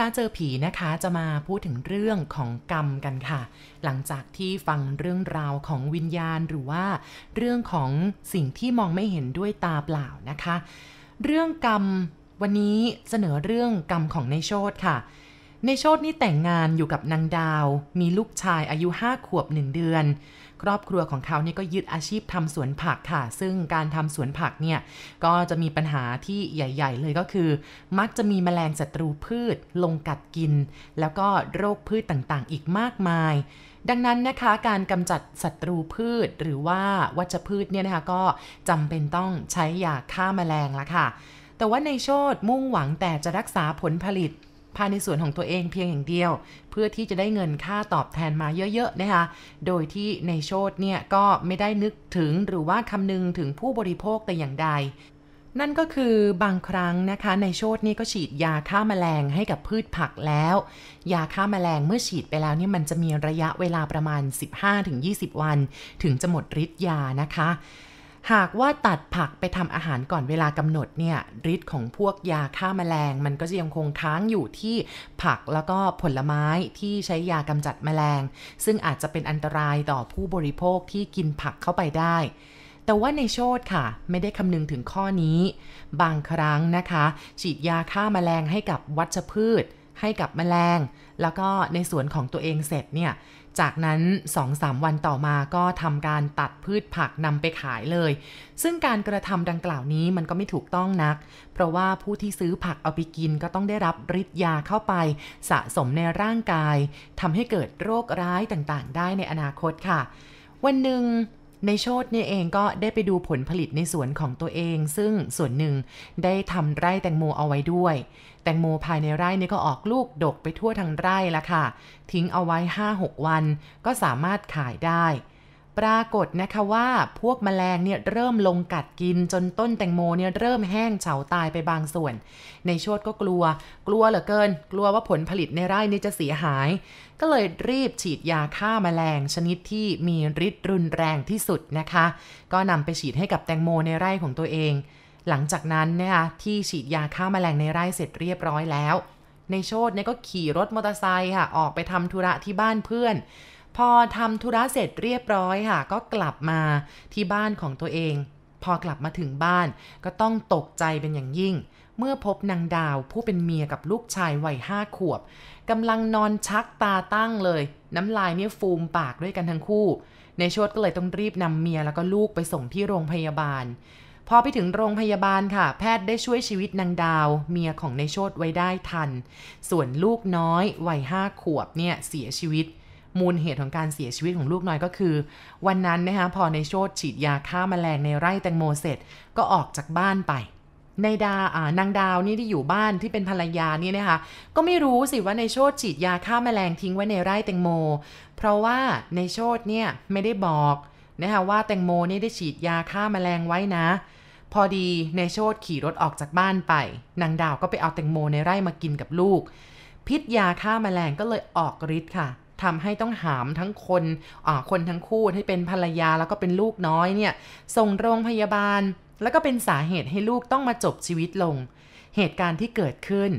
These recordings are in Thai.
วันนี้พระเจอผีนะคะจะมาพูดถึงเรื่องของกรรมกันค่ะ หลังจากที่ฟังเรื่องราวของวิญญาณหรือว่า เรื่องของสิ่งที่มองไม่เห็นด้วยตาเปล่านะคะ เรื่องกรรมวันนี้เสนอเรื่องกรรมของในโชตค่ะ ในโชตนี่แต่งงานอยู่กับนางดาว มีลูกชายอายุห้าขวบหนึ่งเดือน ครอบครัวของเขาเนี่ยก็ยึดอาชีพทำสวนผักค่ะ ซึ่งการทำสวนผักเนี่ยก็จะมีปัญหาที่ใหญ่ ๆ เลยก็คือ มักจะมีแมลงศัตรูพืช ลงกัดกิน แล้วก็โรคพืชต่างๆ อีกมากมาย ดังนั้นนะคะการกำจัดศัตรูพืชหรือว่าวัชพืชเนี่ยนะคะก็จำเป็นต้องใช้ยาฆ่าแมลงละค่ะแต่ว่าในโชดมุ่งหวังแต่จะรักษาผลผลิต ภายในสวนของตัวเองเพียงอย่างเดียว เพื่อที่จะได้เงินค่าตอบแทนมาเยอะๆนะคะ โดยที่ในโชดเนี่ยก็ไม่ได้นึกถึงหรือว่าคำนึงถึงผู้บริโภคแต่อย่างใดนั่นก็คือบางครั้งนะคะในโชดนี่ก็ฉีดยาฆ่าแมลงให้กับพืชผักแล้ว ยาฆ่าแมลงเมื่อฉีดไปแล้วเนี่ยมันจะมีระยะเวลาประมาณ 15-20 วัน ถึงจะหมดฤทธิ์ยานะคะ หากว่าตัดผักไปทำอาหารก่อนเวลากำหนดเนี่ยฤทธิ์ของพวกยาฆ่าแมลง มันก็จะยังคงค้างอยู่ที่ผักแล้วก็ผลไม้ที่ใช้ยากำจัดแมลง ซึ่งอาจจะเป็นอันตรายต่อผู้บริโภคที่กินผักเข้าไปได้ แต่ว่าในโชดค่ะ ไม่ได้คำนึงถึงข้อนี้ บางครั้งนะคะ ฉีดยาฆ่าแมลงให้กับวัชพืช ให้กับแมลง แล้วก็ในสวนของตัวเองเสร็จเนี่ย จากนั้น2-3วันต่อมาก็ทำการตัดพืชผักนำไปขายเลย ซึ่งการกระทำดังกล่าวนี้มันก็ไม่ถูกต้องนัก เพราะว่าผู้ที่ซื้อผักเอาไปกินก็ต้องได้รับฤทธิ์ยาเข้าไป สะสมในร่างกายทำให้เกิดโรคร้ายต่างๆ ได้ในอนาคตค่ะ วันหนึ่ง ในโชดเนี่ยเองก็ได้ไปดูผลผลิตในสวนของตัวเอง ซึ่งส่วนหนึ่งได้ทำไร่แตงโมเอาไว้ด้วย แตงโมภายในไร่นี่ก็ออกลูกดกไปทั่วทั้งไร่ละค่ะ ทิ้งเอาไว้ 5-6 วันก็สามารถขายได้ ปรากฏนะคะว่าพวกแมลงเนี่ยเริ่มลงกัดกินจนต้นแตงโมเนี่ยเริ่มแห้งเฉาตายไปบางส่วน ในโชดก็กลัว กลัวเหลือเกิน กลัวว่าผลผลิตในไร่นี่จะเสียหาย ก็เลยรีบฉีดยาฆ่าแมลงชนิดที่มีฤทธิ์รุนแรงที่สุดนะคะ ก็นำไปฉีดให้กับแตงโมในไร่ของตัวเอง หลังจากนั้นนี่ยที่ฉีดยาฆ่าแมลงในไร่เสร็จเรียบร้อยแล้ว ในโชดเนี่ยก็ขี่รถมอเตอร์ไซค์ค่ะออกไปทำธุระที่บ้านเพื่อน พอทำธุระเสร็จเรียบร้อยค่ะ ก็กลับมาที่บ้านของตัวเอง พอกลับมาถึงบ้าน ก็ต้องตกใจเป็นอย่างยิ่ง เมื่อพบนางดาวผู้เป็นเมียกับลูกชายวัยห้าขวบกำลังนอนชักตาตั้งเลย น้ำลายเนี่ยฟูมปากด้วยกันทั้งคู่ ในโชดก็เลยต้องรีบนำเมียแล้วก็ลูกไปส่งที่โรงพยาบาลพอไปถึงโรงพยาบาลค่ะ แพทย์ได้ช่วยชีวิตนางดาว เมียของในโชดไว้ได้ทัน ส่วนลูกน้อยวัยห้าขวบเนี่ยเสียชีวิต มูลเหตุของการเสียชีวิตของลูกน้อยก็คือ วันนั้นนะคะพอในโชดฉีดยาฆ่าแมลงในไร่แตงโมเสร็จก็ออกจากบ้านไปในดาอ่านางดาวนี่ที่อยู่บ้านที่เป็นภรรยานี่นะคะ ก็ไม่รู้สิว่าในโชดฉีดยาฆ่าแมลงทิ้งไว้ในไร่แตงโม เพราะว่าในโชดเนี่ยไม่ได้บอกนะคะว่าแตงโมนี่ได้ฉีดยาฆ่าแมลงไว้นะ พอดีในโชดขี่รถออกจากบ้านไป นางดาวก็ไปเอาแตงโมในไร่มากินกับลูก พิษยาฆ่าแมลงก็เลยออกฤทธิ์ค่ะ ทำให้ต้องหามทั้งคนคนทั้งคู่ที่เป็นภรรยาแล้วก็เป็นลูกน้อยเนี่ยส่งโรงพยาบาล แล้วก็เป็นสาเหตุให้ลูกต้องมาจบชีวิตลง เหตุการณ์ที่เกิดขึ้น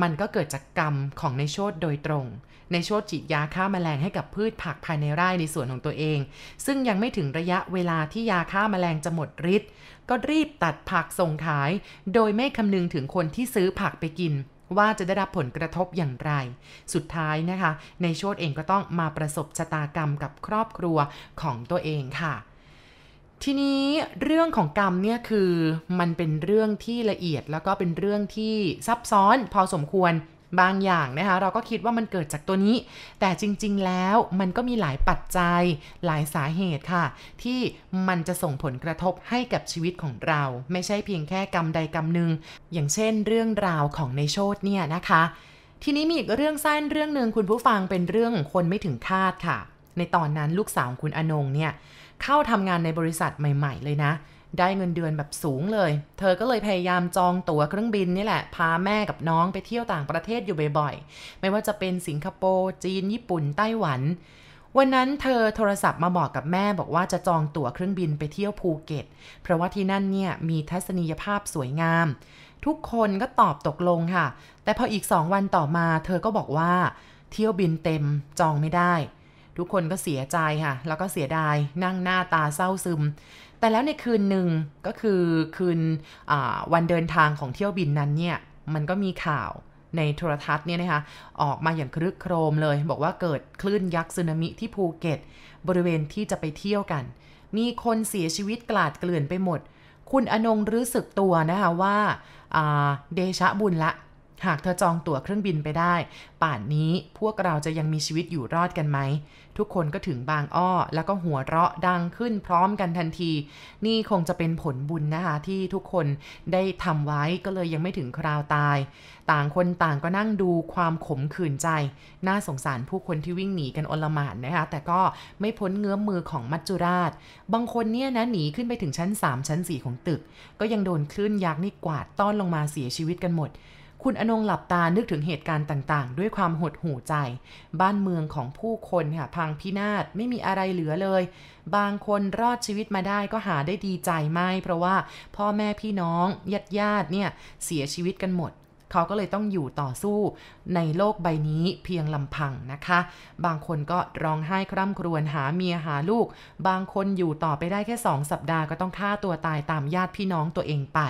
มันก็เกิดจากกรรมของในโชดโดยตรง ในโชดฉีดยาฆ่าแมลงให้กับพืชผักภายในไร่ในสวนของตัวเอง ซึ่งยังไม่ถึงระยะเวลาที่ยาฆ่าแมลงจะหมดฤทธิ์ก็รีบตัดผักส่งขาย โดยไม่คำนึงถึงคนที่ซื้อผักไปกิน ว่าจะได้รับผลกระทบอย่างไร สุดท้ายนะคะ ในโชตเองก็ต้องมาประสบชะตากรรมกับครอบครัวของตัวเองค่ะทีนี้เรื่องของกรรมเนี่ยคือมันเป็นเรื่องที่ละเอียดแล้วก็เป็นเรื่องที่ซับซ้อนพอสมควร บางอย่างนะคะเราก็คิดว่ามันเกิดจากตัวนี้ แต่จริงๆแล้วมันก็มีหลายปัจจัยหลายสาเหตุค่ะ ที่มันจะส่งผลกระทบให้กับชีวิตของเรา ไม่ใช่เพียงแค่กรรมใดกรรมหนึ่งอย่างเช่นเรื่องราวของในโชดเนี่ยนะคะ ทีนี้มีอีกเรื่องสั้นเรื่องหนึ่งคุณผู้ฟังเป็นเรื่องของคนไม่ถึงคาดค่ะ ในตอนนั้นลูกสาวคุณอนงเนี่ยเข้าทำงานในบริษัทใหม่ ๆ เลยนะ ได้เงินเดือนแบบสูงเลย เธอก็เลยพยายามจองตั๋วเครื่องบินนี่แหละ พาแม่กับน้องไปเที่ยวต่างประเทศอยู่บ่อยๆ ไม่ว่าจะเป็นสิงคโปร์ จีน ญี่ปุ่น ไต้หวัน วันนั้นเธอโทรศัพท์มาบอกกับแม่บอกว่าจะจองตั๋วเครื่องบินไปเที่ยวภูเก็ต เพราะว่าที่นั่นเนี่ยมีทัศนียภาพสวยงาม ทุกคนก็ตอบตกลงค่ะ แต่พออีกสองวันต่อมาเธอก็บอกว่า เที่ยวบินเต็มจองไม่ได้ ทุกคนก็เสียใจค่ะ แล้วก็เสียดายนั่งหน้าตาเศร้าซึม แต่แล้วในคืนหนึ่งก็คือคืนวันเดินทางของเที่ยวบินนั้นเนี่ยมันก็มีข่าวในโทรทัศน์เนี่ยนะคะออกมาอย่างครึกโครมเลย บอกว่าเกิดคลื่นยักษ์สึนามิที่ภูเก็ต บริเวณที่จะไปเที่ยวกัน มีคนเสียชีวิตกลาดเกลื่อนไปหมด คุณอนงรู้สึกตัวนะคะว่าเดชะบุญละ หากเธอจองตั๋วเครื่องบินไปได้ ป่านนี้พวกเราจะยังมีชีวิตอยู่รอดกันไหม ทุกคนก็ถึงบางอ้อ แล้วก็หัวเราะดังขึ้นพร้อมกันทันที นี่คงจะเป็นผลบุญนะคะ ที่ทุกคนได้ทำไว้ก็เลยยังไม่ถึงคราวตาย ต่างคนต่างก็นั่งดูความขมขื่นใจ น่าสงสารผู้คนที่วิ่งหนีกันอลหม่านนะคะ แต่ก็ไม่พ้นเงื้อมมือของมัจจุราช บางคนเนี่ยนะหนีขึ้นไปถึงชั้น 3 ชั้น 4 ของตึก ก็ยังโดนคลื่นยักษ์นี่กวาดต้อนลงมาเสียชีวิตกันหมด คุณอนงหลับตานึกถึงเหตุการณ์ต่างๆ ด้วยความหดหู่ใจ บ้านเมืองของผู้คนค่ะพังพินาศไม่มีอะไรเหลือเลย บางคนรอดชีวิตมาได้ก็หาได้ดีใจไม่ เพราะว่าพ่อแม่พี่น้องญาติญาติเนี่ยเสียชีวิตกันหมด เขาก็เลยต้องอยู่ต่อสู้ในโลกใบนี้เพียงลำพังนะคะ บางคนก็ร้องไห้คร่ำครวญหาเมียหาลูก บางคนอยู่ต่อไปได้แค่สองสัปดาห์ก็ต้องฆ่าตัวตายตามญาติพี่น้องตัวเองไป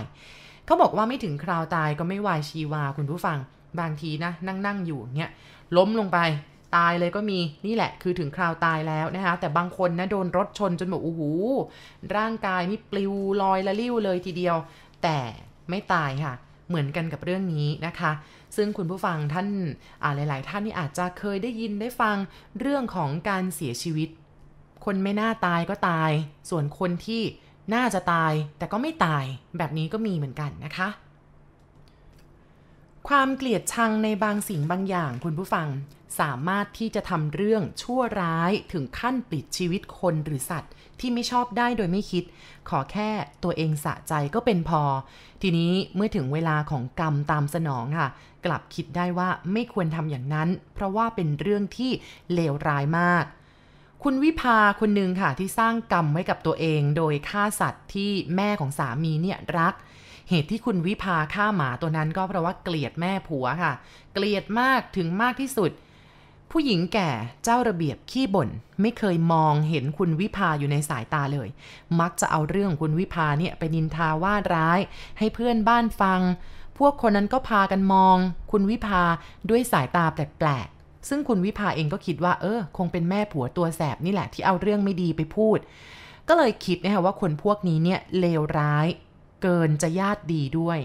เขาบอกว่าไม่ถึงคราวตายก็ไม่วายชีวาคุณผู้ฟัง บางทีนะนั่งนั่งอยู่เนี่ยล้มลงไปตายเลยก็มีนี่แหละคือถึงคราวตายแล้วนะคะแต่บางคนนะโดนรถชนจนแบอกโอ้โหร่างกายนี่ปลิวลอยละลิ้วเลยทีเดียว แต่ไม่ตายค่ะ เหมือนกันกับเรื่องนี้นะคะ ซึ่งคุณผู้ฟังท่านหลาย ๆ ท่านนี่อาจจะเคยได้ยินได้ฟังเรื่องของการเสียชีวิต คนไม่น่าตายก็ตาย ส่วนคนที่ น่าจะตายแต่ก็ไม่ตายแบบนี้ก็มีเหมือนกันนะคะ ความเกลียดชังในบางสิ่งบางอย่างคุณผู้ฟังสามารถที่จะทำเรื่องชั่วร้ายถึงขั้นปิดชีวิตคนหรือสัตว์ ที่ไม่ชอบได้โดยไม่คิด ขอแค่ตัวเองสะใจก็เป็นพอ ทีนี้เมื่อถึงเวลาของกรรมตามสนองค่ะ กลับคิดได้ว่าไม่ควรทำอย่างนั้น เพราะว่าเป็นเรื่องที่เลวร้ายมาก คุณวิภาคนหนึ่งค่ะที่สร้างกรรมไว้กับตัวเอง โดยฆ่าสัตว์ที่แม่ของสามีเนี่ยรัก เหตุที่คุณวิภาฆ่าหมาตัวนั้นก็เพราะว่าเกลียดแม่ผัวค่ะ เกลียดมากถึงมากที่สุด ผู้หญิงแก่เจ้าระเบียบขี้บ่น ไม่เคยมองเห็นคุณวิภาอยู่ในสายตาเลย มักจะเอาเรื่องคุณวิภาเนี่ยไปนินทาว่าร้าย ให้เพื่อนบ้านฟัง พวกคนนั้นก็พากันมอง คุณวิภาด้วยสายตาแปลก ซึ่งคุณวิภาเองก็คิดว่า เออ คงเป็นแม่ผัวตัวแสบนี่แหละที่เอาเรื่องไม่ดีไปพูด ก็เลยคิดนะคะว่าคนพวกนี้เนี่ยเลวร้าย เกินจะญาติดีด้วย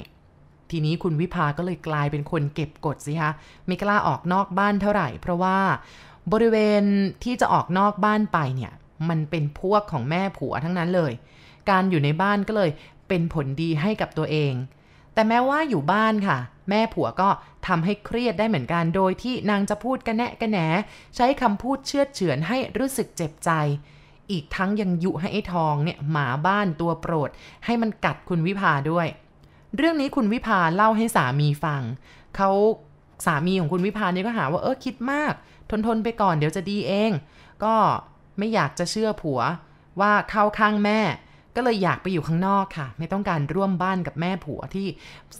ทีนี้คุณวิภาก็เลยกลายเป็นคนเก็บกดสิคะไม่กล้าออกนอกบ้านเท่าไหร่ เพราะว่าบริเวณที่จะออกนอกบ้านไปเนี่ย มันเป็นพวกของแม่ผัวทั้งนั้นเลย การอยู่ในบ้านก็เลยเป็นผลดีให้กับตัวเอง แต่แม้ว่าอยู่บ้านค่ะ แม่ผัวก็ทำให้เครียดได้เหมือนกันโดยที่นางจะพูดกระแนะกระแหนใช้คำพูดเชื่อเฉือนให้รู้สึกเจ็บใจ อีกทั้งยังยุให้ไอ้ทองเนี่ยหมาบ้านตัวโปรด ให้มันกัดคุณวิภาด้วย เรื่องนี้คุณวิภาเล่าให้สามีฟังเขาสามีของคุณวิภาเนี่ยก็หาว่าเออคิดมาก ทนทนไปก่อนเดี๋ยวจะดีเอง ก็ไม่อยากจะเชื่อผัวว่าเข้าข้างแม่ ก็เลยอยากไปอยู่ข้างนอกค่ะ ไม่ต้องการร่วมบ้านกับแม่ผัวที่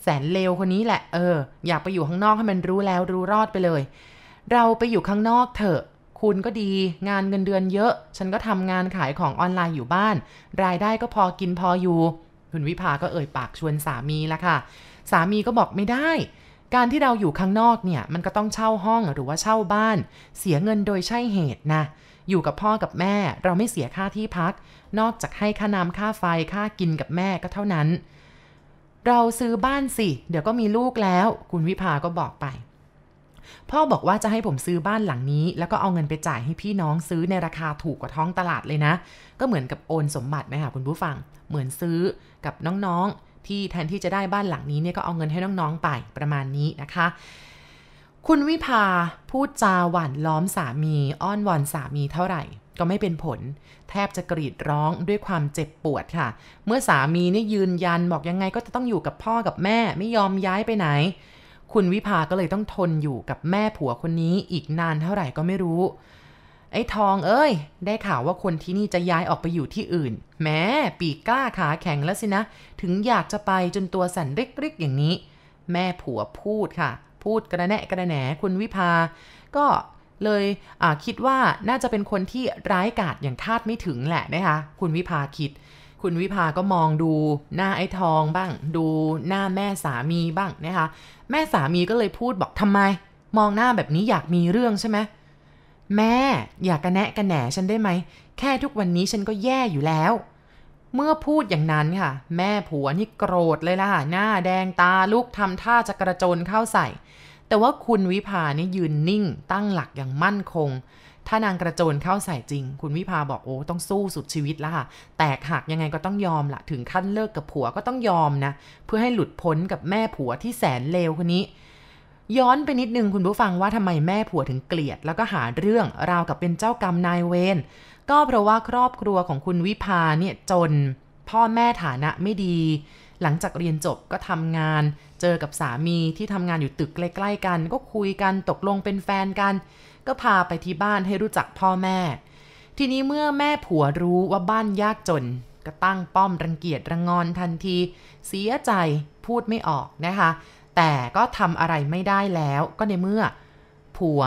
แสนเลวคนนี้แหละ เออ อยากไปอยู่ข้างนอกให้มันรู้แล้วรู้รอดไปเลย เราไปอยู่ข้างนอกเถอะ คุณก็ดีงานเงินเดือนเยอะ ฉันก็ทำงานขายของออนไลน์อยู่บ้าน รายได้ก็พอกินพออยู่ คุณวิภาก็เอ่ยปากชวนสามีละค่ะ สามีก็บอกไม่ได้การที่เราอยู่ข้างนอกเนี่ยมันก็ต้องเช่าห้องหรือว่าเช่าบ้าน เสียเงินโดยใช่เหตุนะ อยู่กับพ่อกับแม่เราไม่เสียค่าที่พัก นอกจากให้ค่าน้ำค่าไฟค่ากินกับแม่ก็เท่านั้น เราซื้อบ้านสิ เดี๋ยวก็มีลูกแล้ว คุณวิภาก็บอกไป พ่อบอกว่าจะให้ผมซื้อบ้านหลังนี้ แล้วก็เอาเงินไปจ่ายให้พี่น้องซื้อในราคาถูกกว่าท้องตลาดเลยนะ ก็เหมือนกับโอนสมบัตินะคะคุณผู้ฟัง เหมือนซื้อกับน้องๆ ที่แทนที่จะได้บ้านหลังนี้เนี่ยก็เอาเงินให้น้องๆไปประมาณนี้นะคะคุณวิภาพูดจาหวานล้อมสามี อ้อนวอนสามีเท่าไหร่ ก็ไม่เป็นผล แทบจะกรีดร้องด้วยความเจ็บปวดค่ะ เมื่อสามีนี่ยืนยันบอกยังไงก็จะต้องอยู่กับพ่อกับแม่ไม่ยอมย้ายไปไหน คุณวิภาก็เลยต้องทนอยู่กับแม่ผัวคนนี้อีกนานเท่าไหร่ก็ไม่รู้ ไอ้ทองเอ้ย ได้ข่าวว่าคนที่นี่จะย้ายออกไปอยู่ที่อื่น แม้ปีกกล้าขาแข็งแล้วสินะ ถึงอยากจะไปจนตัวสั่นเริกๆอย่างนี้ แม่ผัวพูดค่ะ พูดกระแนะกระแหนคุณวิภา ก็ เลยคิดว่าน่าจะเป็นคนที่ร้ายกาจอย่างคาดไม่ถึงแหละนะคะคุณวิภาคิด คุณวิภาก็มองดูหน้าไอ้ทองบ้าง ดูหน้าแม่สามีบ้างนะคะแม่สามีก็เลยพูดบอกทำไม มองหน้าแบบนี้อยากมีเรื่องใช่ไหมแม่อยากกระแนะกระแหนฉันได้ไหม แค่ทุกวันนี้ฉันก็แย่อยู่แล้ว เมื่อพูดอย่างนั้นค่ะ แม่ผัวนี่โกรธเลยล่ะหน้าแดงตาลุกทำท่าจะกระโจนเข้าใส่ แต่ว่าคุณวิภานี่ยืนนิ่ง ตั้งหลักอย่างมั่นคง ถ้านางกระโจนเข้าใส่จริง คุณวิภาบอกโอ้ต้องสู้สุดชีวิตล้วค่ะ แตกหักยังไงก็ต้องยอมละถึงขั้นเลิกกับผัวก็ต้องยอมนะ เพื่อให้หลุดพ้นกับแม่ผัวที่แสนเลวคนนี้ ย้อนไปนิดนึงคุณผู้ฟังว่าทำไมแม่ผัวถึงเกลียด แล้วก็หาเรื่องราวกับเป็นเจ้ากรรมนายเวรก็เพราะว่าครอบครัวของคุณวิภาเนี่ยจน พ่อแม่ฐานะไม่ดี หลังจากเรียนจบก็ทำงาน เจอกับสามีที่ทำงานอยู่ตึกใกล้ๆกัน ก็คุยกันตกลงเป็นแฟนกัน ก็พาไปที่บ้านให้รู้จักพ่อแม่ ทีนี้เมื่อแม่ผัวรู้ว่าบ้านยากจน ก็ตั้งป้อมรังเกียจรังงอนทันที เสียใจพูดไม่ออกนะคะ แต่ก็ทำอะไรไม่ได้แล้วก็ในเมื่อ ผัว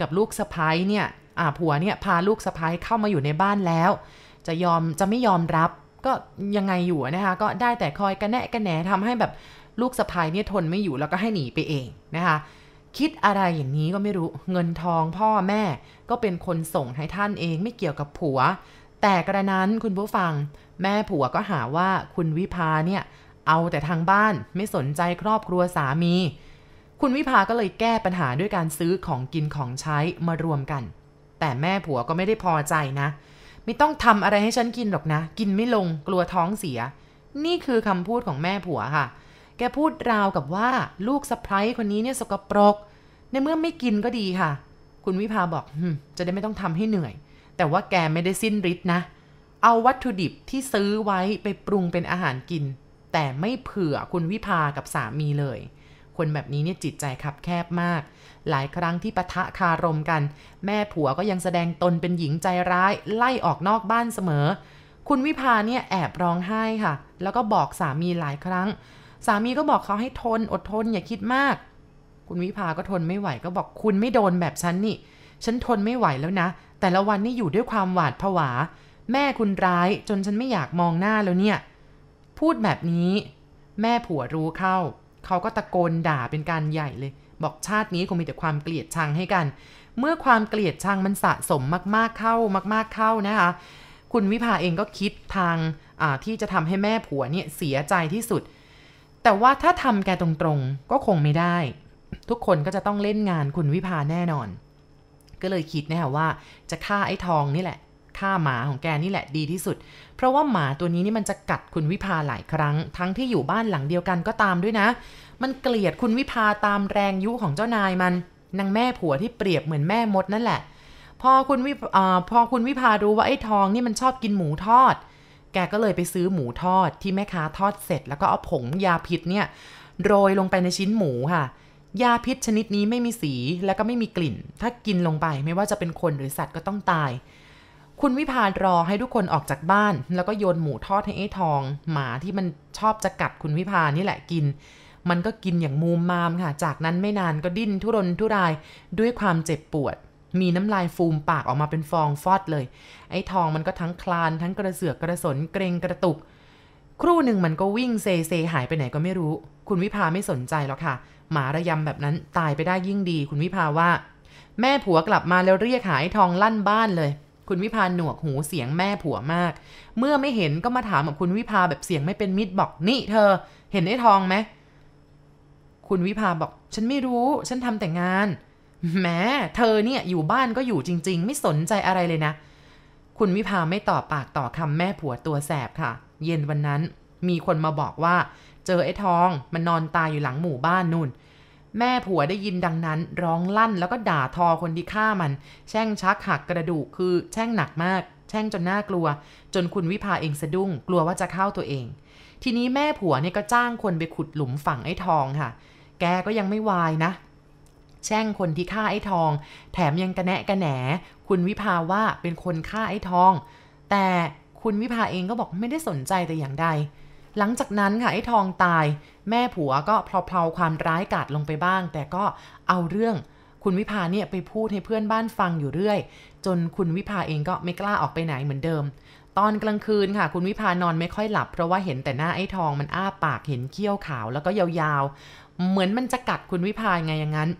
กับลูกสะพ้ายเนี่ยอ่าผัวเนี่ยพาลูกสะพ้ายเข้ามาอยู่ในบ้านแล้ว จะยอมจะไม่ยอมรับ ก็ยังไงอยู่นะคะ ก็ได้แต่คอยกระแนะกระแหนทำให้แบบลูกสะพายเนี่ยทนไม่อยู่แล้วก็ให้หนีไปเองนะคะ คิดอะไรอย่างนี้ก็ไม่รู้เงินทองพ่อแม่ก็เป็นคนส่งให้ท่านเองไม่เกี่ยวกับผัว แต่กระนั้นคุณผู้ฟัง แม่ผัวก็หาว่าคุณวิพาเนี่ยเอาแต่ทางบ้านไม่สนใจครอบครัวสามี คุณวิภาก็เลยแก้ปัญหาด้วยการซื้อของกินของใช้มารวมกัน แต่แม่ผัวก็ไม่ได้พอใจนะ ไม่ต้องทำอะไรให้ฉันกินหรอกนะ กินไม่ลงกลัวท้องเสีย นี่คือคำพูดของแม่ผัวค่ะ แกพูดราวกับว่าลูกสะพ้ยคนนี้เนี่ยสกปรก ในเมื่อไม่กินก็ดีค่ะ คุณวิภาบอกจะได้ไม่ต้องทำให้เหนื่อย แต่ว่าแกไม่ได้สิ้นฤทธิ์นะ เอาวัตถุดิบที่ซื้อไว้ไปปรุงเป็นอาหารกิน แต่ไม่เผื่อคุณวิภากับสามีเลย คนแบบนี้เนี่ยจิตใจคับแคบมาก หลายครั้งที่ปะทะคารมกัน แม่ผัวก็ยังแสดงตนเป็นหญิงใจร้าย ไล่ออกนอกบ้านเสมอ คุณวิภาเนี่ยแอบร้องไห้ค่ะ แล้วก็บอกสามีหลายครั้ง สามีก็บอกเขาให้ทนอดทนอย่าคิดมาก คุณวิภาก็ทนไม่ไหวก็บอกคุณไม่โดนแบบฉันนี่ ฉันทนไม่ไหวแล้วนะ แต่ละวันนี่อยู่ด้วยความหวาดผวา แม่คุณร้ายจนฉันไม่อยากมองหน้าแล้วเนี่ย พูดแบบนี้ แม่ผัวรู้เข้า เขาก็ตะโกนด่าเป็นการใหญ่เลย บอกชาตินี้คงมีแต่ความเกลียดชังให้กัน เมื่อความเกลียดชังมันสะสมมากๆเข้ามาก ๆเข้านะคะ คุณวิภาเองก็คิดทางที่จะทำให้แม่ผัวเนี่ยเสียใจที่สุด แต่ว่าถ้าทำแกตรงๆก็คงไม่ได้ ทุกคนก็จะต้องเล่นงานคุณวิภาแน่นอน ก็เลยคิดนะคะว่าจะฆ่าไอ้ทองนี่แหละ ฆ่าหมาของแกนี่แหละดีที่สุด เพราะว่าหมาตัวนี้นี่มันจะกัดคุณวิภาหลายครั้ง ทั้งที่อยู่บ้านหลังเดียวกันก็ตามด้วยนะ มันเกลียดคุณวิภาตามแรงยุของเจ้านายมันนางแม่ผัวที่เปรียบเหมือนแม่มดนั่นแหละ พอคุณวิอพอคุณวิภารู้ว่าไอ้ทองนี่มันชอบกินหมูทอด แกก็เลยไปซื้อหมูทอดที่แม่ค้าทอดเสร็จ แล้วก็เอาผงยาพิษเนี่ยโรยลงไปในชิ้นหมูค่ะยาพิษชนิดนี้ไม่มีสีแล้วก็ไม่มีกลิ่น ถ้ากินลงไปไม่ว่าจะเป็นคนหรือสัตว์ก็ต้องตาย คุณวิพารอให้ทุกคนออกจากบ้าน แล้วก็โยนหมูทอดให้ไอ้ทอง หมาที่มันชอบจะกัดคุณวิพานี่แหละกิน มันก็กินอย่างมูมมามค่ะ จากนั้นไม่นานก็ดิ้นทุรนทุรายด้วยความเจ็บปวด มีน้ำลายฟูมปากออกมาเป็นฟองฟอดเลย ไอ้ทองมันก็ทั้งคลานทั้งกระเสือกกระสนเกรงกระตุก ครู่หนึ่งมันก็วิ่งเซเซหายไปไหนก็ไม่รู้ คุณวิพาไม่สนใจหรอกค่ะ หมาระยำแบบนั้นตายไปได้ยิ่งดี คุณวิพาว่า แม่ผัวกลับมาแล้วเรียกหาไอทองลั่นบ้านเลย คุณวิพาหนวกหูเสียงแม่ผัวมาก เมื่อไม่เห็นก็มาถามกับคุณวิพาแบบเสียงไม่เป็นมิตรบอกนี่เธอ เห็นไอ้ทองไหมคุณวิพาบอก ฉันไม่รู้ ฉันทำแต่งาน แม้เธอเนี่ยอยู่บ้านก็อยู่จริง ๆ ไม่สนใจอะไรเลยนะ คุณวิพาไม่ตอบปากต่อคำแม่ผัวตัวแสบค่ะ เย็นวันนั้นมีคนมาบอกว่า เจอไอ้ทองมันนอนตายอยู่หลังหมู่บ้านนู่น แม่ผัวได้ยินดังนั้น ร้องลั่นแล้วก็ด่าทอคนที่ฆ่ามัน แช่งชักหักกระดูกคือแช่งหนักมาก แช่งจนน่ากลัว จนคุณวิภาเองสะดุ้ง กลัวว่าจะเข้าตัวเอง ทีนี้แม่ผัวเนี่ยก็จ้างคนไปขุดหลุมฝังไอ้ทองค่ะ แกก็ยังไม่วายนะ แช่งคนที่ฆ่าไอ้ทอง แถมยังกระแนะกระแหน คุณวิภาว่าเป็นคนฆ่าไอ้ทอง แต่คุณวิภาเองก็บอกไม่ได้สนใจแต่อย่างใด หลังจากนั้นค่ะไอ้ทองตาย แม่ผัวก็เพลาๆความร้ายกาจลงไปบ้าง แต่ก็เอาเรื่องคุณวิภาเนี่ยไปพูดให้เพื่อนบ้านฟังอยู่เรื่อย จนคุณวิภาเองก็ไม่กล้าออกไปไหนเหมือนเดิม ตอนกลางคืนค่ะ คุณวิภานอนไม่ค่อยหลับ เพราะว่าเห็นแต่หน้าไอ้ทองมันอ้าปากเห็นเขี้ยวขาวแล้วก็ยาวๆ เหมือนมันจะกัดคุณวิภาไงอย่างนั้น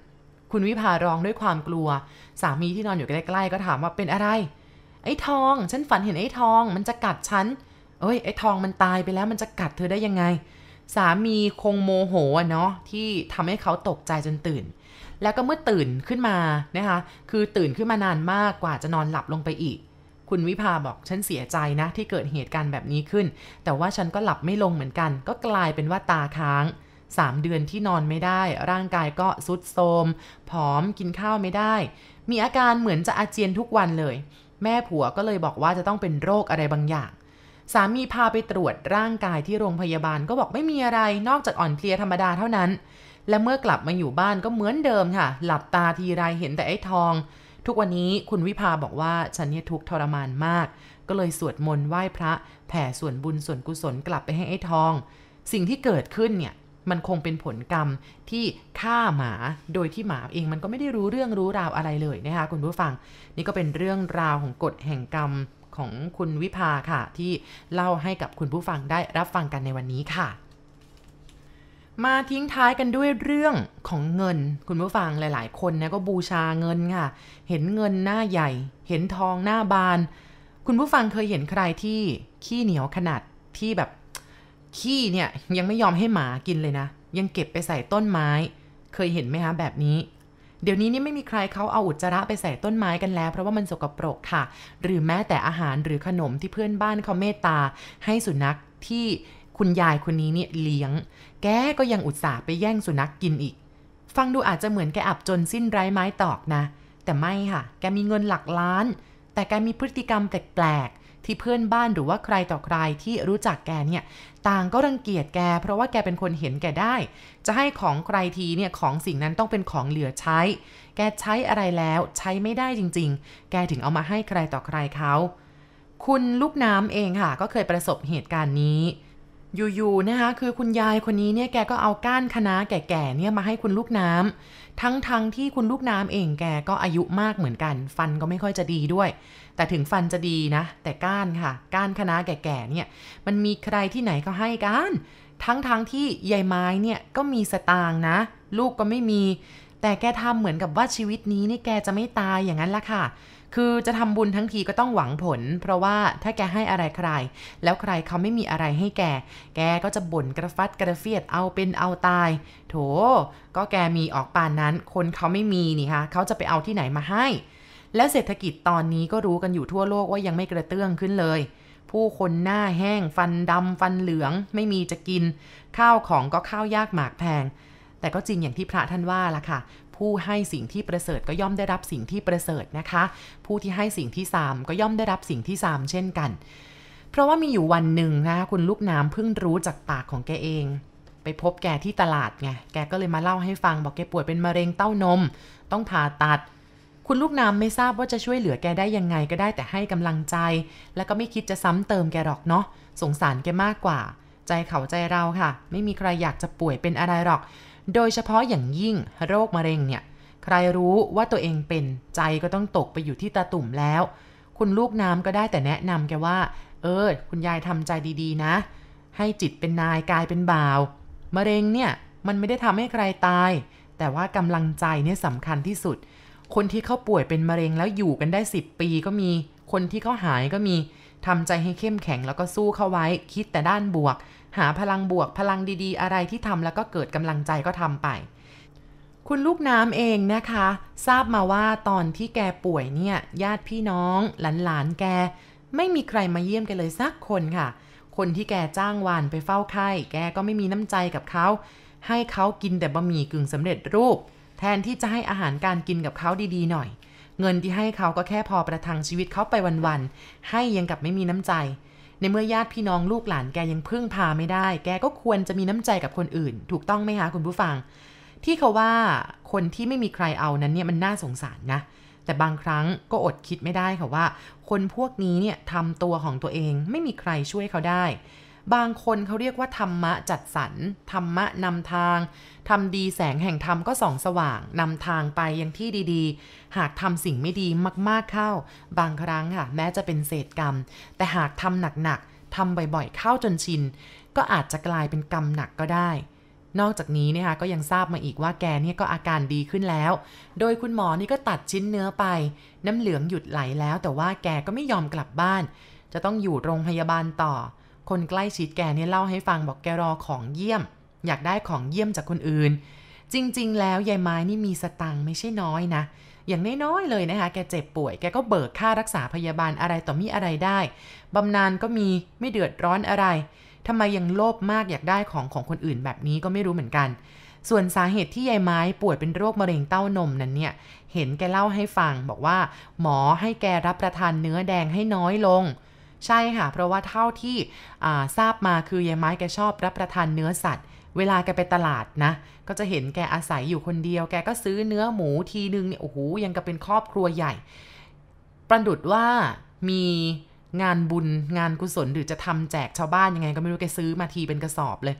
คุณวิภาร้องด้วยความกลัว สามีที่นอนอยู่ใกล้ๆก็ถามว่าเป็นอะไร ไอ้ทอง ฉันฝันเห็นไอ้ทอง มันจะกัดฉัน อ้ยไอ้ทองมันตายไปแล้วมันจะกัดเธอได้ยังไง สามีคงโมโหอะเนาะที่ทำให้เขาตกใจจนตื่น แล้วก็เมื่อตื่นขึ้นมานะคะคือตื่นขึ้นมานานมากกว่าจะนอนหลับลงไปอีก คุณวิภาบอกฉันเสียใจนะที่เกิดเหตุการณ์แบบนี้ขึ้น แต่ว่าฉันก็หลับไม่ลงเหมือนกัน ก็กลายเป็นว่าตาค้าง3เดือนที่นอนไม่ได้ ร่างกายก็สุดโทมผอมกินข้าวไม่ได้ มีอาการเหมือนจะอาเจียนทุกวันเลย แม่ผัวก็เลยบอกว่าจะต้องเป็นโรคอะไรบางอย่าง สามีพาไปตรวจร่างกายที่โรงพยาบาลก็บอกไม่มีอะไรนอกจากอ่อนเพลียธรรมดาเท่านั้น และเมื่อกลับมาอยู่บ้านก็เหมือนเดิมค่ะ หลับตาทีไรเห็นแต่ไอ้ทอง ทุกวันนี้คุณวิภาบอกว่าฉันเนี่ยทุกทรมานมาก ก็เลยสวดมนต์ไหว้พระ แผ่ส่วนบุญส่วนกุศลกลับไปให้ไอ้ทอง สิ่งที่เกิดขึ้นเนี่ยมันคงเป็นผลกรรมที่ฆ่าหมาโดยที่หมาเองมันก็ไม่ได้รู้เรื่องรู้ราวอะไรเลยนะคะคุณผู้ฟัง นี่ก็เป็นเรื่องราวของกฎแห่งกรรม ของคุณวิภาค่ะ ที่เล่าให้กับคุณผู้ฟังได้รับฟังกันในวันนี้ค่ะ มาทิ้งท้ายกันด้วยเรื่องของเงิน คุณผู้ฟังหลาย ๆ คนนะก็บูชาเงินค่ะ เห็นเงินหน้าใหญ่ เห็นทองหน้าบาน คุณผู้ฟังเคยเห็นใครที่ขี้เหนียวขนาดที่แบบขี้เนี่ยยังไม่ยอมให้หมากินเลยนะ ยังเก็บไปใส่ต้นไม้ เคยเห็นไหมคะแบบนี้ เดี๋ยวนี้นี่ไม่มีใครเขาเอาอุจจาระไปใส่ต้นไม้กันแล้ว เพราะว่ามันสกปรกค่ะ หรือแม้แต่อาหารหรือขนมที่เพื่อนบ้านเขาเมตตา ให้สุนัขที่คุณยายคนนี้เนี่ยเลี้ยง แกก็ยังอุตส่าห์ไปแย่งสุนัขกกินอีก ฟังดูอาจจะเหมือนแกอับจนสิ้นไร้ไม้ตอกนะ แต่ไม่ค่ะ แกมีเงินหลักล้าน แต่แกมีพฤติกรรมแปลกๆ ที่เพื่อนบ้านหรือว่าใครต่อใครที่รู้จักแกเนี่ยต่างก็รังเกียจแก เพราะว่าแกเป็นคนเห็นแกได้ จะให้ของใครทีเนี่ยของสิ่งนั้นต้องเป็นของเหลือใช้ แกใช้อะไรแล้วใช้ไม่ได้จริง ๆ แกถึงเอามาให้ใครต่อใครเขา คุณลูกน้ำเองค่ะก็เคยประสบเหตุการณ์นี้ อยู่ๆนะคะคือคุณยายคนนี้เนี่ยแกก็เอาก้านคะน้าแก่ๆเนี่ยมาให้คุณลูกน้ำทั้งๆทที่คุณลูกน้ำเองแกก็อายุมากเหมือนกัน ฟันก็ไม่ค่อยจะดีด้วย แต่ถึงฟันจะดีนะ แต่ก้านค่ะ ก้านคะน้าแก่ๆเนี่ยมันมีใครที่ไหนก็ให้กันทั้งๆทที่ยายไม้เนี่ยก็มีสตางค์นะ ลูกก็ไม่มี แต่แกทำเหมือนกับว่าชีวิตนี้นี่แกจะไม่ตายอย่างนั้นละค่ะ คือจะทำบุญทั้งทีก็ต้องหวังผล เพราะว่าถ้าแกให้อะไรใคร แล้วใครเขาไม่มีอะไรให้แก แกก็จะบ่นกระฟัดกระเฟียดเอาเป็นเอาตาย โถ ก็แกมีออกปานนั้น คนเขาไม่มีนี่คะเขาจะไปเอาที่ไหนมาให้ และเศรษฐกิจตอนนี้ก็รู้กันอยู่ทั่วโลกว่ายังไม่กระเตื้องขึ้นเลย ผู้คนหน้าแห้ง ฟันดำฟันเหลือง ไม่มีจะกิน ข้าวของก็ข้าวยากหมากแพงแต่ก็จริงอย่างที่พระท่านว่าละค่ะ ผู้ให้สิ่งที่ประเสริฐก็ย่อมได้รับสิ่งที่ประเสริฐนะคะ ผู้ที่ให้สิ่งที่สามก็ย่อมได้รับสิ่งที่สามเช่นกัน เพราะว่ามีอยู่วันหนึ่งนะคุณลูกน้ำเพิ่งรู้จากปากของแกเอง ไปพบแกที่ตลาดไงแกก็เลยมาเล่าให้ฟังบอกแกป่วยเป็นมะเร็งเต้านม ต้องผ่าตัดคุณลูกน้ำไม่ทราบว่าจะช่วยเหลือแกได้ยังไงก็ได้แต่ให้กำลังใจ แล้วก็ไม่คิดจะซ้ำเติมแกหรอกเนาะสงสารแกมากกว่า ใจเขาใจเราค่ะ ไม่มีใครอยากจะป่วยเป็นอะไรหรอก โดยเฉพาะอย่างยิ่งโรคมะเร็งเนี่ย ใครรู้ว่าตัวเองเป็นใจก็ต้องตกไปอยู่ที่ตาตุ่มแล้ว คุณลูกน้ำก็ได้แต่แนะนำแกว่า เออ คุณยายทำใจดีๆนะ ให้จิตเป็นนายกายเป็นบ่าว มะเร็งเนี่ยมันไม่ได้ทำให้ใครตาย แต่ว่ากำลังใจเนี่ยสำคัญที่สุด คนที่เขาป่วยเป็นมะเร็งแล้วอยู่กันได้ 10 ปีก็มี คนที่เขาหายก็มีทำใจให้เข้มแข็งแล้วก็สู้เข้าไว้ คิดแต่ด้านบวก หาพลังบวกพลังดีๆ อะไรที่ทำแล้วก็เกิดกำลังใจก็ทำไป คุณลูกน้ำเองนะคะ ทราบมาว่าตอนที่แกป่วยเนี่ยญาติพี่น้อง หลานๆแก ไม่มีใครมาเยี่ยมแกเลยสักคนค่ะ คนที่แกจ้างวานไปเฝ้าไข้ แกก็ไม่มีน้ำใจกับเขา ให้เขากินแต่บะหมี่กึ่งสำเร็จรูป แทนที่จะให้อาหารการกินกับเขาดีๆหน่อย เงินที่ให้เขาก็แค่พอประทังชีวิตเขาไปวันๆให้ยังกับไม่มีน้ำใจ ในเมื่อญาติพี่น้องลูกหลานแกยังพึ่งพาไม่ได้ แกก็ควรจะมีน้ำใจกับคนอื่น ถูกต้องไหมคะคุณผู้ฟัง ที่เขาว่าคนที่ไม่มีใครเอานั้นเนี่ยมันน่าสงสารนะ แต่บางครั้งก็อดคิดไม่ได้ค่ะว่า คนพวกนี้เนี่ยทำตัวของตัวเองไม่มีใครช่วยเขาได้ บางคนเขาเรียกว่าธรรมะจัดสรรธรรมะนำทางทำดีแสงแห่งธรรมก็ส่องสว่างนำทางไปยังที่ดีๆ หากทำสิ่งไม่ดีมากๆเข้า บางครั้งค่ะแม้จะเป็นเศษกรรม แต่หากทำหนักๆทำบ่อยๆเข้าจนชิน ก็อาจจะกลายเป็นกรรมหนักก็ได้ นอกจากนี้นะคะก็ยังทราบมาอีกว่าแกเนี่ยก็อาการดีขึ้นแล้ว โดยคุณหมอนี่ก็ตัดชิ้นเนื้อไป น้ำเหลืองหยุดไหลแล้ว แต่ว่าแกก็ไม่ยอมกลับบ้าน จะต้องอยู่โรงพยาบาลต่อ คนใกล้ชิดแกเนี่ยเล่าให้ฟังบอกแกรอของเยี่ยม อยากได้ของเยี่ยมจากคนอื่น จริง ๆ แล้วยายไม้นี่มีสตังค์ไม่ใช่น้อยนะ อย่างน้อยๆเลยนะคะ แกเจ็บป่วย แกก็เบิกค่ารักษาพยาบาลอะไรต่อมีอะไรได้บำนาญก็มีไม่เดือดร้อนอะไรทำไมยังโลภมากอยากได้ของของคนอื่นแบบนี้ก็ไม่รู้เหมือนกัน ส่วนสาเหตุที่ยายไม้ป่วยเป็นโรคมะเร็งเต้านมนั้นเนี่ย เห็นแกเล่าให้ฟังบอกว่า หมอให้แกรับประทานเนื้อแดงให้น้อยลง ใช่ค่ะ เพราะว่าเท่าที่ทราบมาคือยายไม้แกชอบรับประทานเนื้อสัตว์ เวลาแกไปตลาดนะ ก็จะเห็นแกอาศัยอยู่คนเดียว แกก็ซื้อเนื้อหมูทีนึงเนี่ยโอ้โหยังกับเป็นครอบครัวใหญ่ ประดุดว่ามีงานบุญงานกุศลหรือจะทำแจกชาวบ้านยังไง ก็ไม่รู้แกซื้อมาทีเป็นกระสอบเลย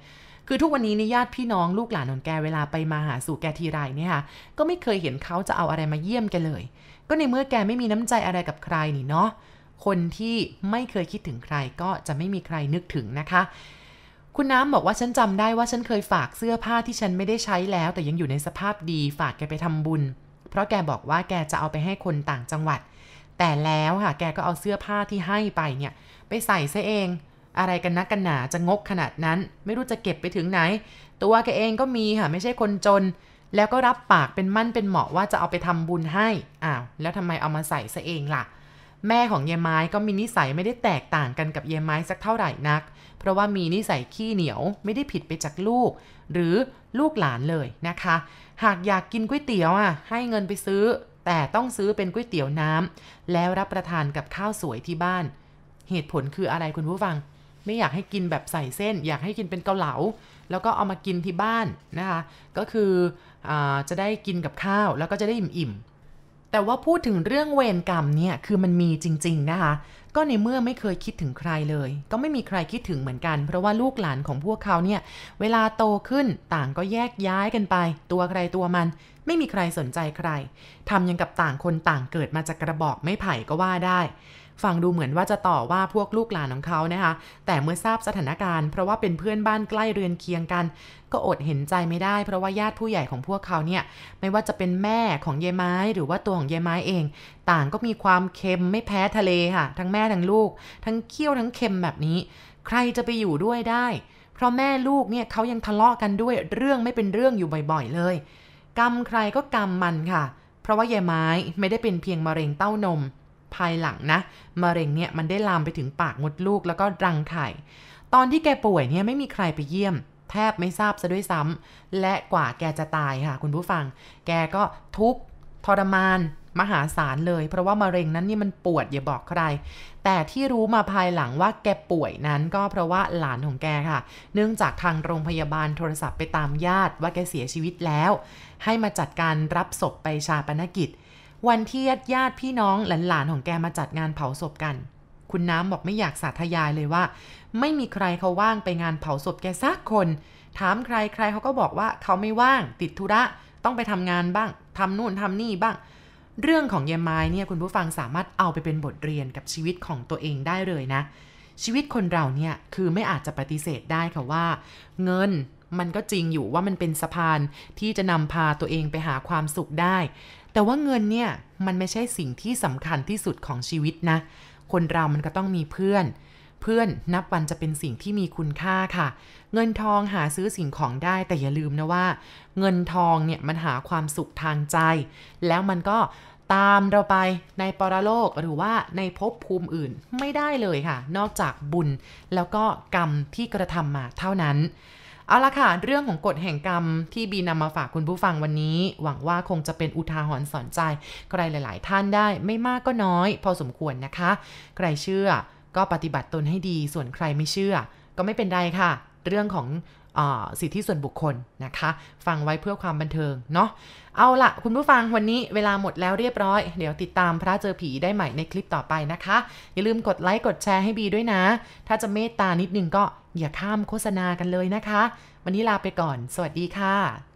คือทุกวันนี้นี่ญาติพี่น้องลูกหลานของแกเวลาไปมาหาสู่แกทีไรเนี่ยค่ะก็ไม่เคยเห็นเขาจะเอาอะไรมาเยี่ยมแกเลย ก็ในเมื่อแกไม่มีน้ำใจอะไรกับใครนี่เนาะ คนที่ไม่เคยคิดถึงใครก็จะไม่มีใครนึกถึงนะคะ คุณน้ำบอกว่าฉันจำได้ว่าฉันเคยฝากเสื้อผ้าที่ฉันไม่ได้ใช้แล้ว แต่ยังอยู่ในสภาพดีฝากแกไปทำบุญ เพราะแกบอกว่าแกจะเอาไปให้คนต่างจังหวัด แต่แล้วค่ะแกก็เอาเสื้อผ้าที่ให้ไปเนี่ย ไปใส่ซะเอง อะไรกันนักกันหนาจะงกขนาดนั้น ไม่รู้จะเก็บไปถึงไหน ตัวแกเองก็มีค่ะไม่ใช่คนจน แล้วก็รับปากเป็นมั่นเป็นเหมาะว่าจะเอาไปทำบุญให้อ้าวแล้วทำไมเอามาใส่ซะเองล่ะ แม่ของเยไม้ก็มีนิสัยไม่ได้แตกต่างกันกับเยไม้สักเท่าไหร่นัก เพราะว่ามีนิสัยขี้เหนียวไม่ได้ผิดไปจากลูก หรือลูกหลานเลยนะคะ หากอยากกินก๋วยเตี๋ยวอะให้เงินไปซื้อ แต่ต้องซื้อเป็นก๋วยเตี๋ยวน้ำแล้วรับประทานกับข้าวสวยที่บ้าน เหตุผลคืออะไรคุณผู้ฟัง ไม่อยากให้กินแบบใส่เส้น อยากให้กินเป็นเกาเหลา แล้วก็เอามากินที่บ้านนะคะ ก็คืออจะได้กินกับข้าวแล้วก็จะได้อิ่มๆ แต่ว่าพูดถึงเรื่องเวรกรรมเนี่ยคือมันมีจริง ๆ นะคะ ก็ในเมื่อไม่เคยคิดถึงใครเลย ก็ไม่มีใครคิดถึงเหมือนกัน เพราะว่าลูกหลานของพวกเขาเนี่ย เวลาโตขึ้นต่างก็แยกย้ายกันไป ตัวใครตัวมัน ไม่มีใครสนใจใครทำยังกับต่างคนต่างเกิดมาจากกระบอกไม่ไผ่ก็ว่าได้ ฟังดูเหมือนว่าจะต่อว่าพวกลูกหลานของเขานะคะ แต่เมื่อทราบสถานการณ์ เพราะว่าเป็นเพื่อนบ้านใกล้เรือนเคียงกัน ก็อดเห็นใจไม่ได้ เพราะว่าญาติผู้ใหญ่ของพวกเขาเนี่ย ไม่ว่าจะเป็นแม่ของยายไม้หรือว่าตัวของยายไม้เอง ต่างก็มีความเค็มไม่แพ้ทะเลค่ะ ทั้งแม่ทั้งลูก ทั้งเคี่ยวทั้งเค็มแบบนี้ ใครจะไปอยู่ด้วยได้ เพราะแม่ลูกเนี่ยเขายังทะเลาะกันด้วยเรื่องไม่เป็นเรื่องอยู่บ่อยๆ เลย กรรมใครก็กรรมมันค่ะ เพราะว่ายายไม้ไม่ได้เป็นเพียงมะเร็งเต้านม ภายหลังนะมะเร็งเนี่ยมันได้ลามไปถึงปากมดลูกแล้วก็รังไข่ ตอนที่แกป่วยเนี่ยไม่มีใครไปเยี่ยม แทบไม่ทราบซะด้วยซ้ำและกว่าแกจะตายค่ะ คุณผู้ฟัง แกก็ทุกข์ทรมานมหาศาลเลย เพราะว่ามะเร็งนั้นนี่มันปวดอย่าบอกใคร แต่ที่รู้มาภายหลังว่าแกป่วยนั้นก็เพราะว่าหลานของแกค่ะ เนื่องจากทางโรงพยาบาลโทรศัพท์ไปตามญาติว่าแกเสียชีวิตแล้ว ให้มาจัดการรับศพไปชาปนกิจ วันที่ญาติญาติพี่น้องหลานๆของแกมาจัดงานเผาศพกัน คุณน้ำบอกไม่อยากสาธยายเลยว่า ไม่มีใครเขาว่างไปงานเผาศพแกสักคน ถามใครใครเขาก็บอกว่าเขาไม่ว่างติดธุระต้องไปทำงานบ้างทำนู่นทำนี่บ้าง เรื่องของเยมไม้เนี่ยคุณผู้ฟังสามารถเอาไปเป็นบทเรียนกับชีวิตของตัวเองได้เลยนะ ชีวิตคนเราเนี่ยคือไม่อาจจะปฏิเสธได้ค่ะว่า เงินมันก็จริงอยู่ว่ามันเป็นสะพานที่จะนำพาตัวเองไปหาความสุขได้ แต่ว่าเงินเนี่ยมันไม่ใช่สิ่งที่สำคัญที่สุดของชีวิตนะ คนเรามันก็ต้องมีเพื่อน เพื่อนนับวันจะเป็นสิ่งที่มีคุณค่าค่ะ เงินทองหาซื้อสิ่งของได้แต่อย่าลืมนะว่า เงินทองเนี่ยมันหาความสุขทางใจ แล้วมันก็ตามเราไปในปรโลกหรือว่าในภพภูมิอื่นไม่ได้เลยค่ะ นอกจากบุญแล้วก็กรรมที่กระทำมาเท่านั้น เอาละค่ะ เรื่องของกฎแห่งกรรมที่บีนำมาฝากคุณผู้ฟังวันนี้ หวังว่าคงจะเป็นอุทาหรณ์สอนใจ ใครหลาย ๆ ท่านได้ไม่มากก็น้อย พอสมควรนะคะ ใครเชื่อก็ปฏิบัติตนให้ดี ส่วนใครไม่เชื่อ ก็ไม่เป็นไรค่ะ เรื่องของสิทธิส่วนบุคคลนะคะ ฟังไว้เพื่อความบันเทิงเนาะเอาละคุณผู้ฟังวันนี้เวลาหมดแล้วเรียบร้อย เดี๋ยวติดตามพระเจอผีได้ใหม่ในคลิปต่อไปนะคะ อย่าลืมกดไลค์กดแชร์ให้บีด้วยนะ ถ้าจะเมตตานิดนึงก็ อย่าข้ามโฆษณากันเลยนะคะ วันนี้ลาไปก่อน สวัสดีค่ะ